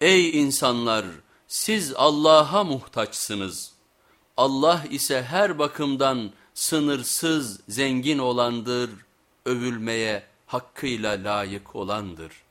Ey insanlar siz Allah'a muhtaçsınız. Allah ise her bakımdan sınırsız zengin olandır, övülmeye hakkıyla layık olandır.''